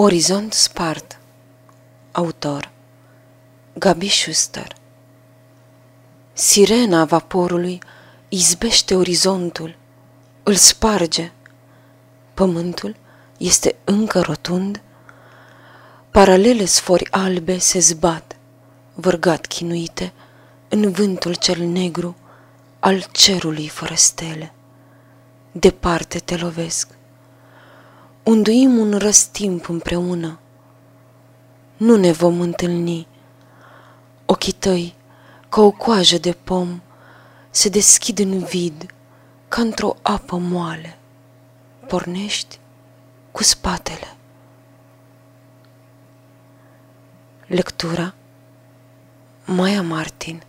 Orizont spart. Autor. Gabi Schuster. Sirena vaporului izbește orizontul, îl sparge. Pământul este încă rotund, paralele sfori albe se zbat, vărgat chinuite, în vântul cel negru al cerului fără stele. Departe te lovesc, unduim un răstimp împreună. Nu ne vom întâlni. Ochii tăi, ca o coajă de pom, se deschid în vid, ca într-o apă moale. Pornești cu spatele. Lectura Maia Martin